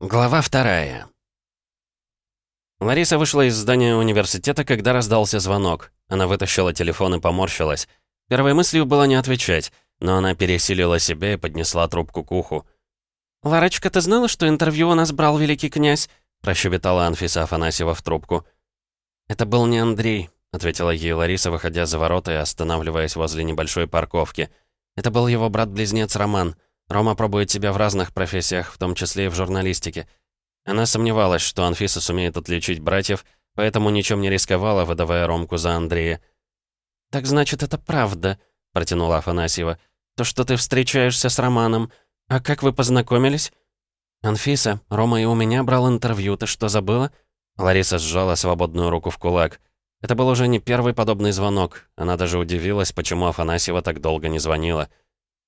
Глава вторая. Лариса вышла из здания университета, когда раздался звонок. Она вытащила телефон и поморщилась. Первой мыслью было не отвечать, но она пересилила себя и поднесла трубку к уху. «Ларочка, ты знала, что интервью у нас брал великий князь?» прощебетала Анфиса Афанасьева в трубку. «Это был не Андрей», — ответила ей Лариса, выходя за ворота и останавливаясь возле небольшой парковки. «Это был его брат-близнец Роман». Рома пробует себя в разных профессиях, в том числе и в журналистике. Она сомневалась, что Анфиса сумеет отличить братьев, поэтому ничем не рисковала, выдавая Ромку за Андрея. «Так значит, это правда», — протянула Афанасьева. «То, что ты встречаешься с Романом. А как вы познакомились?» «Анфиса, Рома и у меня брал интервью, ты что, забыла?» Лариса сжала свободную руку в кулак. Это был уже не первый подобный звонок. Она даже удивилась, почему Афанасьева так долго не звонила.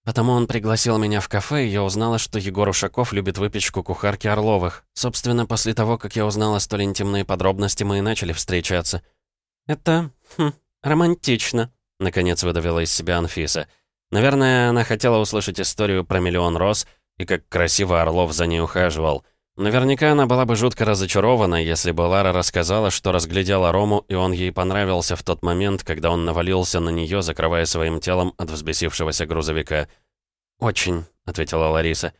Потому он пригласил меня в кафе, и я узнала, что Егор Ушаков любит выпечку кухарки Орловых. Собственно, после того, как я узнала столь интимные подробности, мы и начали встречаться. «Это... Хм, романтично», — наконец выдавила из себя Анфиса. Наверное, она хотела услышать историю про миллион роз и как красиво Орлов за ней ухаживал. Наверняка она была бы жутко разочарована, если бы Лара рассказала, что разглядела Рому, и он ей понравился в тот момент, когда он навалился на нее, закрывая своим телом от взбесившегося грузовика. «Очень», — ответила Лариса.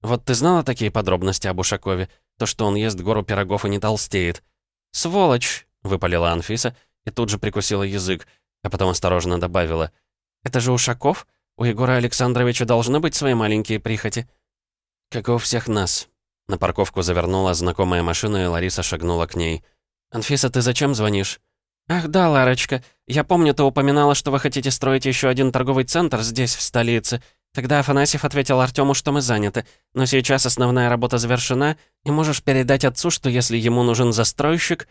«Вот ты знала такие подробности об Ушакове? То, что он ест гору пирогов и не толстеет?» «Сволочь!» — выпалила Анфиса и тут же прикусила язык, а потом осторожно добавила. «Это же Ушаков? У Егора Александровича должны быть свои маленькие прихоти?» «Как и у всех нас», на парковку завернула знакомая машина, и Лариса шагнула к ней. «Анфиса, ты зачем звонишь?» «Ах да, Ларочка, я помню, ты упоминала, что вы хотите строить еще один торговый центр здесь, в столице. Тогда Афанасьев ответил Артему, что мы заняты. Но сейчас основная работа завершена, и можешь передать отцу, что если ему нужен застройщик...»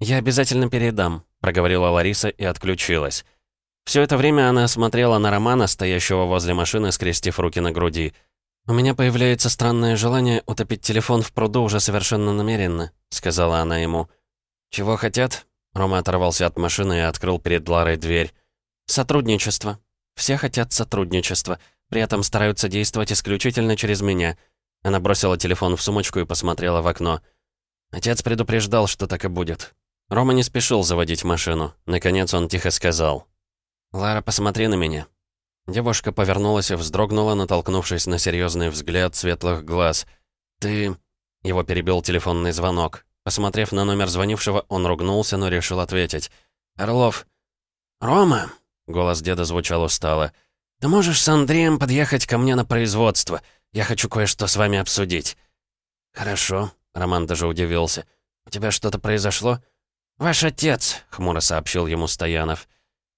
«Я обязательно передам», — проговорила Лариса и отключилась. Все это время она смотрела на Романа, стоящего возле машины, скрестив руки на груди. «У меня появляется странное желание утопить телефон в пруду уже совершенно намеренно», — сказала она ему. «Чего хотят?» Рома оторвался от машины и открыл перед Ларой дверь. «Сотрудничество. Все хотят сотрудничества. При этом стараются действовать исключительно через меня». Она бросила телефон в сумочку и посмотрела в окно. Отец предупреждал, что так и будет. Рома не спешил заводить машину. Наконец он тихо сказал. «Лара, посмотри на меня. Девушка повернулась и вздрогнула, натолкнувшись на серьезный взгляд светлых глаз. «Ты...» Его перебил телефонный звонок. Посмотрев на номер звонившего, он ругнулся, но решил ответить. «Орлов». «Рома!» — голос деда звучал устало. «Ты можешь с Андреем подъехать ко мне на производство? Я хочу кое-что с вами обсудить». «Хорошо», — Роман даже удивился. «У тебя что-то произошло?» «Ваш отец», — хмуро сообщил ему Стоянов.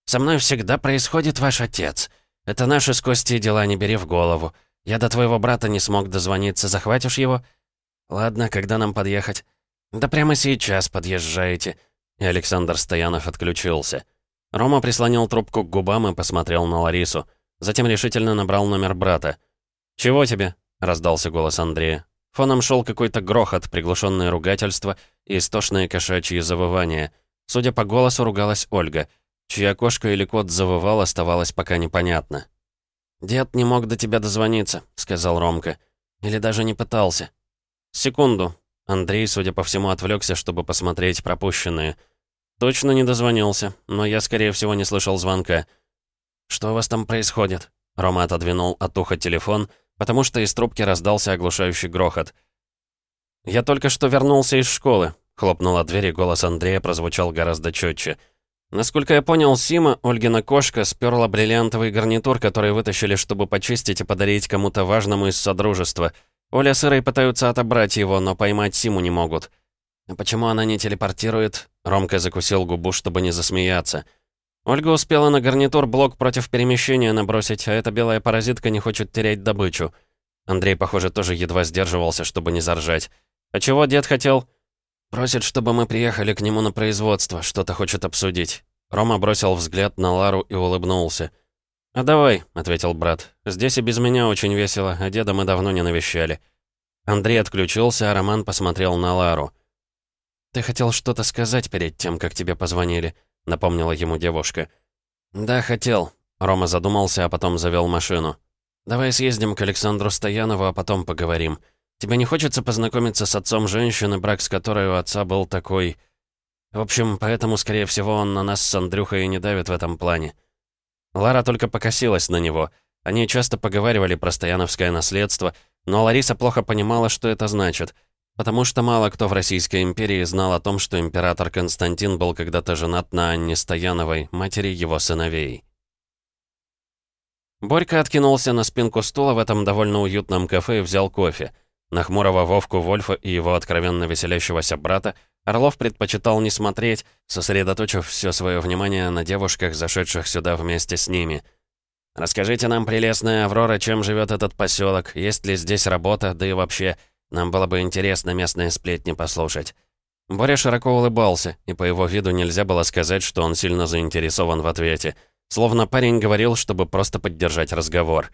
«Со мной всегда происходит ваш отец». «Это наши с Костей дела, не бери в голову. Я до твоего брата не смог дозвониться, захватишь его?» «Ладно, когда нам подъехать?» «Да прямо сейчас подъезжаете». И Александр Стоянов отключился. Рома прислонил трубку к губам и посмотрел на Ларису. Затем решительно набрал номер брата. «Чего тебе?» — раздался голос Андрея. Фоном шел какой-то грохот, приглушенное ругательство и истошные кошачьи завывания. Судя по голосу, ругалась Ольга — Чья кошка или кот завывал, оставалось пока непонятно. «Дед не мог до тебя дозвониться», — сказал Ромка. «Или даже не пытался». «Секунду». Андрей, судя по всему, отвлекся, чтобы посмотреть пропущенные. «Точно не дозвонился, но я, скорее всего, не слышал звонка». «Что у вас там происходит?» Рома отодвинул от уха телефон, потому что из трубки раздался оглушающий грохот. «Я только что вернулся из школы», — хлопнула дверь, и голос Андрея прозвучал гораздо четче. Насколько я понял, Сима, Ольгина кошка, сперла бриллиантовый гарнитур, который вытащили, чтобы почистить и подарить кому-то важному из Содружества. Оля с Ирой пытаются отобрать его, но поймать Симу не могут. А почему она не телепортирует? Ромка закусил губу, чтобы не засмеяться. Ольга успела на гарнитур блок против перемещения набросить, а эта белая паразитка не хочет терять добычу. Андрей, похоже, тоже едва сдерживался, чтобы не заржать. «А чего дед хотел?» «Просит, чтобы мы приехали к нему на производство, что-то хочет обсудить». Рома бросил взгляд на Лару и улыбнулся. «А давай», — ответил брат. «Здесь и без меня очень весело, а деда мы давно не навещали». Андрей отключился, а Роман посмотрел на Лару. «Ты хотел что-то сказать перед тем, как тебе позвонили», — напомнила ему девушка. «Да, хотел». Рома задумался, а потом завел машину. «Давай съездим к Александру Стоянову, а потом поговорим. Тебе не хочется познакомиться с отцом женщины, брак с которой у отца был такой... В общем, поэтому, скорее всего, он на нас с Андрюхой и не давит в этом плане». Лара только покосилась на него. Они часто поговаривали про стояновское наследство, но Лариса плохо понимала, что это значит, потому что мало кто в Российской империи знал о том, что император Константин был когда-то женат на Анне Стояновой, матери его сыновей. Борька откинулся на спинку стула в этом довольно уютном кафе и взял кофе. На хмурого Вовку Вольфа и его откровенно веселящегося брата Орлов предпочитал не смотреть, сосредоточив все свое внимание на девушках, зашедших сюда вместе с ними. «Расскажите нам, прелестная Аврора, чем живет этот поселок, есть ли здесь работа, да и вообще, нам было бы интересно местные сплетни послушать». Боря широко улыбался, и по его виду нельзя было сказать, что он сильно заинтересован в ответе. Словно парень говорил, чтобы просто поддержать разговор.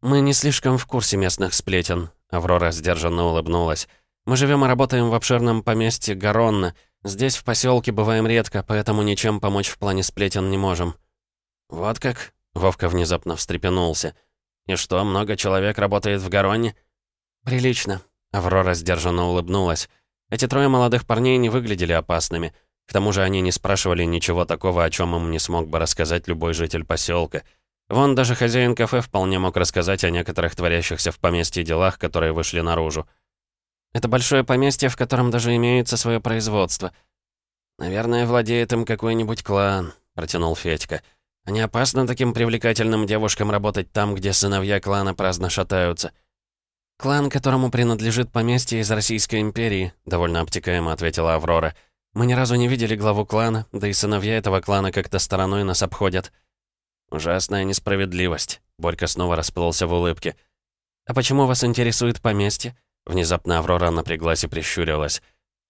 «Мы не слишком в курсе местных сплетен», — Аврора сдержанно улыбнулась. Мы живем и работаем в обширном поместье Гаронна. Здесь, в поселке, бываем редко, поэтому ничем помочь в плане сплетен не можем». «Вот как?» — Вовка внезапно встрепенулся. «И что, много человек работает в Гаронне?» «Прилично», — Аврора сдержанно улыбнулась. Эти трое молодых парней не выглядели опасными. К тому же они не спрашивали ничего такого, о чем им не смог бы рассказать любой житель поселка. Вон даже хозяин кафе вполне мог рассказать о некоторых творящихся в поместье делах, которые вышли наружу. Это большое поместье, в котором даже имеется свое производство. Наверное, владеет им какой-нибудь клан, протянул Федька. А не опасно таким привлекательным девушкам работать там, где сыновья клана праздно шатаются? «Клан, которому принадлежит поместье из Российской империи», — довольно обтекаемо ответила Аврора. «Мы ни разу не видели главу клана, да и сыновья этого клана как-то стороной нас обходят». «Ужасная несправедливость», — Борька снова расплылся в улыбке. «А почему вас интересует поместье?» Внезапно Аврора напряглась и прищурилась.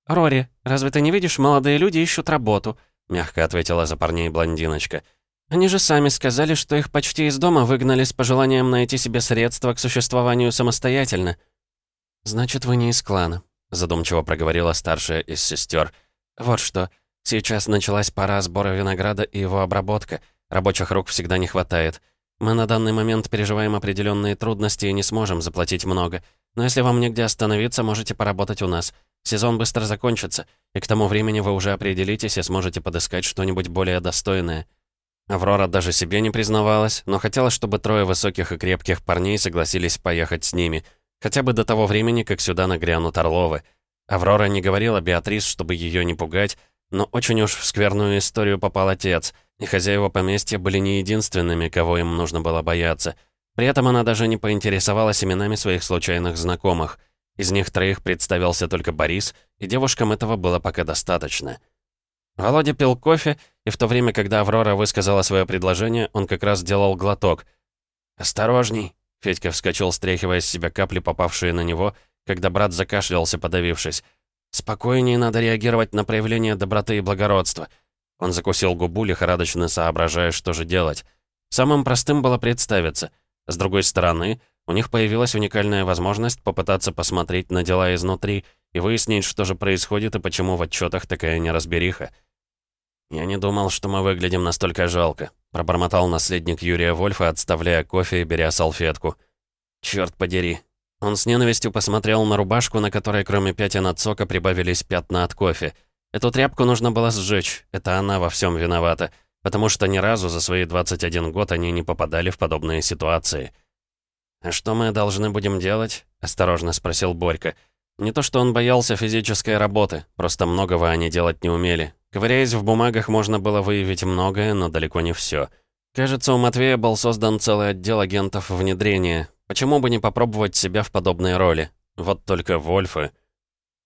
«Рори, разве ты не видишь, молодые люди ищут работу?» Мягко ответила за парней блондиночка. «Они же сами сказали, что их почти из дома выгнали с пожеланием найти себе средства к существованию самостоятельно». «Значит, вы не из клана», — задумчиво проговорила старшая из сестер. «Вот что. Сейчас началась пора сбора винограда и его обработка. Рабочих рук всегда не хватает. Мы на данный момент переживаем определенные трудности и не сможем заплатить много. Но если вам негде остановиться, можете поработать у нас. Сезон быстро закончится, и к тому времени вы уже определитесь и сможете подыскать что-нибудь более достойное». Аврора даже себе не признавалась, но хотела, чтобы трое высоких и крепких парней согласились поехать с ними, хотя бы до того времени, как сюда нагрянут Орловы. Аврора не говорила Беатрис, чтобы ее не пугать, но очень уж в скверную историю попал отец, и хозяева поместья были не единственными, кого им нужно было бояться — при этом она даже не поинтересовалась именами своих случайных знакомых. Из них троих представился только Борис, и девушкам этого было пока достаточно. Володя пил кофе, и в то время, когда Аврора высказала свое предложение, он как раз делал глоток. «Осторожней!» — Федька вскочил, стряхивая с себя капли, попавшие на него, когда брат закашлялся, подавившись. «Спокойнее надо реагировать на проявление доброты и благородства». Он закусил губу, лихорадочно соображая, что же делать. Самым простым было представиться — с другой стороны, у них появилась уникальная возможность попытаться посмотреть на дела изнутри и выяснить, что же происходит и почему в отчетах такая неразбериха. «Я не думал, что мы выглядим настолько жалко», — пробормотал наследник Юрия Вольфа, отставляя кофе и беря салфетку. «Чёрт подери». Он с ненавистью посмотрел на рубашку, на которой кроме пятен от сока прибавились пятна от кофе. Эту тряпку нужно было сжечь, это она во всем виновата потому что ни разу за свои 21 год они не попадали в подобные ситуации. «А что мы должны будем делать?» — осторожно спросил Борька. Не то, что он боялся физической работы, просто многого они делать не умели. Ковыряясь в бумагах, можно было выявить многое, но далеко не все. Кажется, у Матвея был создан целый отдел агентов внедрения. Почему бы не попробовать себя в подобной роли? Вот только Вольфы...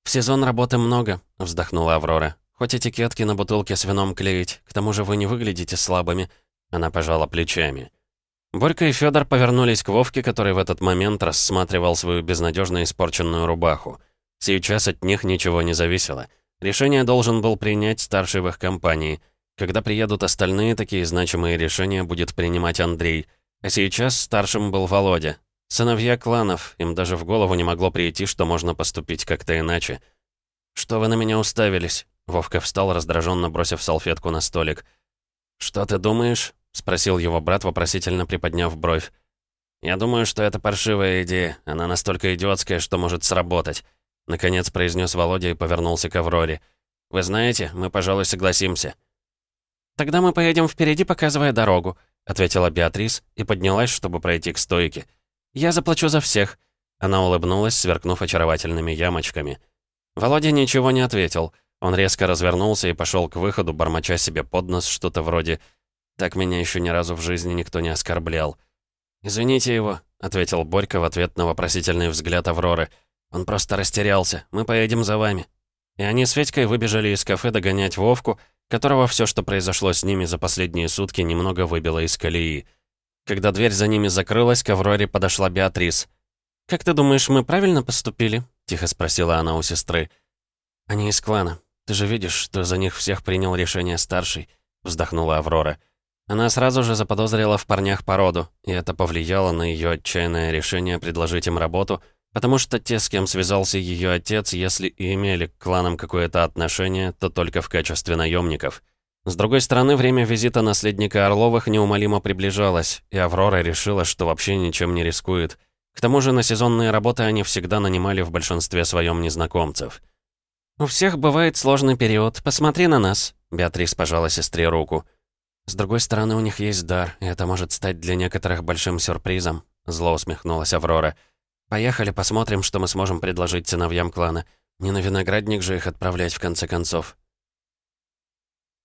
«В сезон работы много», — вздохнула Аврора. Хоть этикетки на бутылке с вином клеить, к тому же вы не выглядите слабыми». Она пожала плечами. Борька и Федор повернулись к Вовке, который в этот момент рассматривал свою безнадежно испорченную рубаху. Сейчас от них ничего не зависело. Решение должен был принять старший в их компании. Когда приедут остальные, такие значимые решения будет принимать Андрей. А сейчас старшим был Володя. Сыновья кланов, им даже в голову не могло прийти, что можно поступить как-то иначе. «Что вы на меня уставились?» Вовка встал, раздраженно бросив салфетку на столик. «Что ты думаешь?» — спросил его брат, вопросительно приподняв бровь. «Я думаю, что это паршивая идея. Она настолько идиотская, что может сработать», — наконец произнес Володя и повернулся к Авроре. «Вы знаете, мы, пожалуй, согласимся». «Тогда мы поедем впереди, показывая дорогу», — ответила Беатрис и поднялась, чтобы пройти к стойке. «Я заплачу за всех». Она улыбнулась, сверкнув очаровательными ямочками. Володя ничего не ответил. Он резко развернулся и пошел к выходу, бормоча себе под нос что-то вроде «Так меня еще ни разу в жизни никто не оскорблял». «Извините его», — ответил Борька в ответ на вопросительный взгляд Авроры. «Он просто растерялся. Мы поедем за вами». И они с Федькой выбежали из кафе догонять Вовку, которого все, что произошло с ними за последние сутки, немного выбило из колеи. Когда дверь за ними закрылась, к Авроре подошла Беатрис. «Как ты думаешь, мы правильно поступили?» — тихо спросила она у сестры. «Они из клана. Ты же видишь, что за них всех принял решение старший», — вздохнула Аврора. Она сразу же заподозрила в парнях породу, и это повлияло на ее отчаянное решение предложить им работу, потому что те, с кем связался ее отец, если и имели к кланам какое-то отношение, то только в качестве наемников. С другой стороны, время визита наследника Орловых неумолимо приближалось, и Аврора решила, что вообще ничем не рискует. К тому же на сезонные работы они всегда нанимали в большинстве своем незнакомцев. «У всех бывает сложный период. Посмотри на нас», — Беатрис пожала сестре руку. «С другой стороны, у них есть дар, и это может стать для некоторых большим сюрпризом», — зло усмехнулась Аврора. «Поехали, посмотрим, что мы сможем предложить сыновьям клана. Не на виноградник же их отправлять, в конце концов».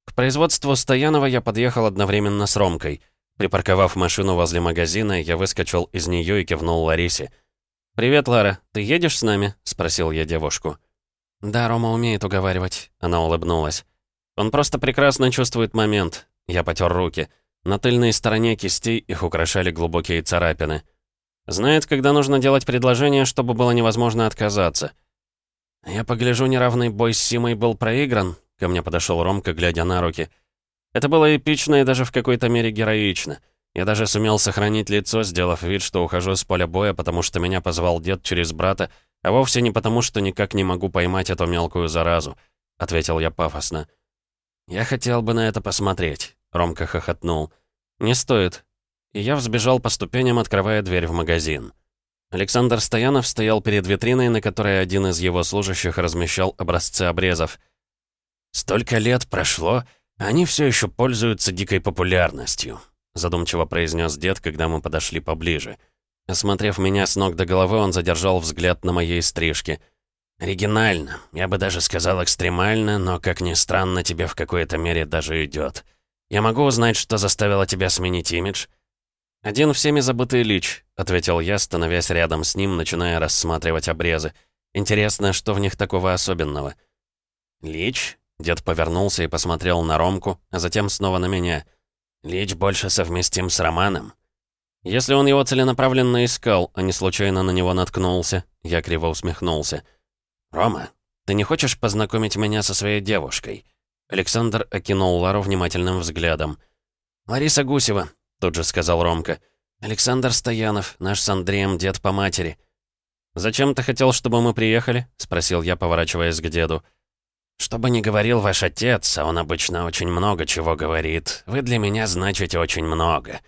К производству Стоянова я подъехал одновременно с Ромкой. Припарковав машину возле магазина, я выскочил из нее и кивнул Ларисе. «Привет, Лара, ты едешь с нами?» — спросил я девушку. «Да, Рома умеет уговаривать», — она улыбнулась. «Он просто прекрасно чувствует момент. Я потер руки. На тыльной стороне кистей их украшали глубокие царапины. Знает, когда нужно делать предложение, чтобы было невозможно отказаться. Я погляжу, неравный бой с Симой был проигран. Ко мне подошел Ромка, глядя на руки. Это было эпично и даже в какой-то мере героично. Я даже сумел сохранить лицо, сделав вид, что ухожу с поля боя, потому что меня позвал дед через брата, а вовсе не потому, что никак не могу поймать эту мелкую заразу», — ответил я пафосно. «Я хотел бы на это посмотреть». Ромка хохотнул. «Не стоит». И я взбежал по ступеням, открывая дверь в магазин. Александр Стоянов стоял перед витриной, на которой один из его служащих размещал образцы обрезов. «Столько лет прошло, они все еще пользуются дикой популярностью», задумчиво произнес дед, когда мы подошли поближе. Осмотрев меня с ног до головы, он задержал взгляд на моей стрижке. «Оригинально, я бы даже сказал экстремально, но, как ни странно, тебе в какой-то мере даже идет. «Я могу узнать, что заставило тебя сменить имидж?» «Один всеми забытый лич», — ответил я, становясь рядом с ним, начиная рассматривать обрезы. «Интересно, что в них такого особенного?» «Лич?» — дед повернулся и посмотрел на Ромку, а затем снова на меня. «Лич больше совместим с Романом». «Если он его целенаправленно искал, а не случайно на него наткнулся», — я криво усмехнулся. «Рома, ты не хочешь познакомить меня со своей девушкой?» Александр окинул Лару внимательным взглядом. «Лариса Гусева», — тут же сказал Ромка. «Александр Стоянов, наш с Андреем дед по матери». «Зачем ты хотел, чтобы мы приехали?» — спросил я, поворачиваясь к деду. «Что бы ни говорил ваш отец, а он обычно очень много чего говорит, вы для меня значите очень много».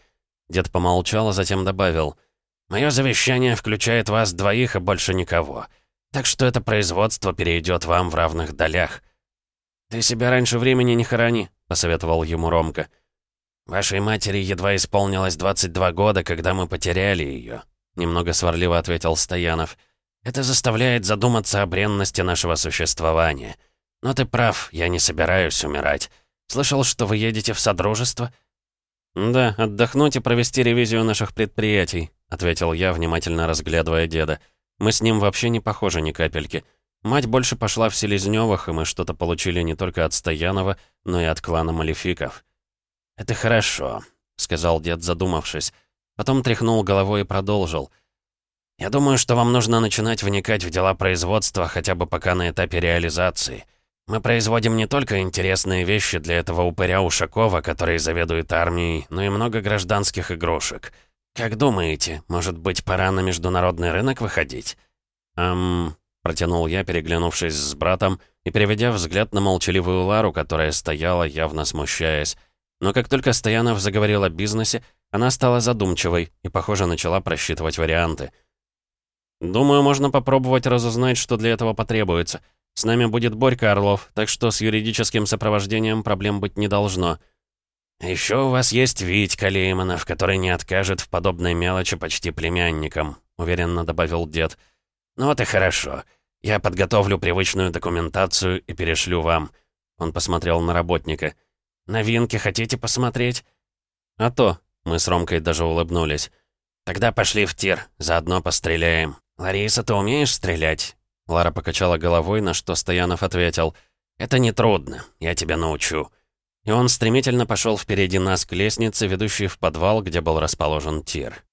Дед помолчал, а затем добавил. «Мое завещание включает вас двоих и больше никого. Так что это производство перейдет вам в равных долях. «Ты себя раньше времени не хорони», — посоветовал ему Ромка. «Вашей матери едва исполнилось 22 года, когда мы потеряли ее», — немного сварливо ответил Стоянов. «Это заставляет задуматься о бренности нашего существования. Но ты прав, я не собираюсь умирать. Слышал, что вы едете в Содружество?» «Да, отдохнуть и провести ревизию наших предприятий», — ответил я, внимательно разглядывая деда. «Мы с ним вообще не похожи ни капельки». Мать больше пошла в Селезнёвых, и мы что-то получили не только от Стоянова, но и от клана Малефиков. «Это хорошо», — сказал дед, задумавшись. Потом тряхнул головой и продолжил. «Я думаю, что вам нужно начинать вникать в дела производства хотя бы пока на этапе реализации. Мы производим не только интересные вещи для этого упыря Ушакова, который заведует армией, но и много гражданских игрушек. Как думаете, может быть, пора на международный рынок выходить?» «Эм, Протянул я, переглянувшись с братом и переведя взгляд на молчаливую Лару, которая стояла, явно смущаясь. Но как только Стоянов заговорил о бизнесе, Она стала задумчивой и, похоже, начала просчитывать варианты. «Думаю, можно попробовать разузнать, что для этого потребуется. С нами будет Борька Орлов, так что с юридическим сопровождением проблем быть не должно». «Еще у вас есть Витька Лейманов, который не откажет в подобной мелочи почти племянникам», — уверенно добавил дед. «Ну вот и хорошо. Я подготовлю привычную документацию и перешлю вам». Он посмотрел на работника. «Новинки хотите посмотреть?» «А то», — мы с Ромкой даже улыбнулись. «Тогда пошли в тир, заодно постреляем. Лариса, ты умеешь стрелять?» Лара покачала головой, на что Стоянов ответил. «Это нетрудно, я тебя научу». И он стремительно пошел впереди нас к лестнице, ведущей в подвал, где был расположен тир.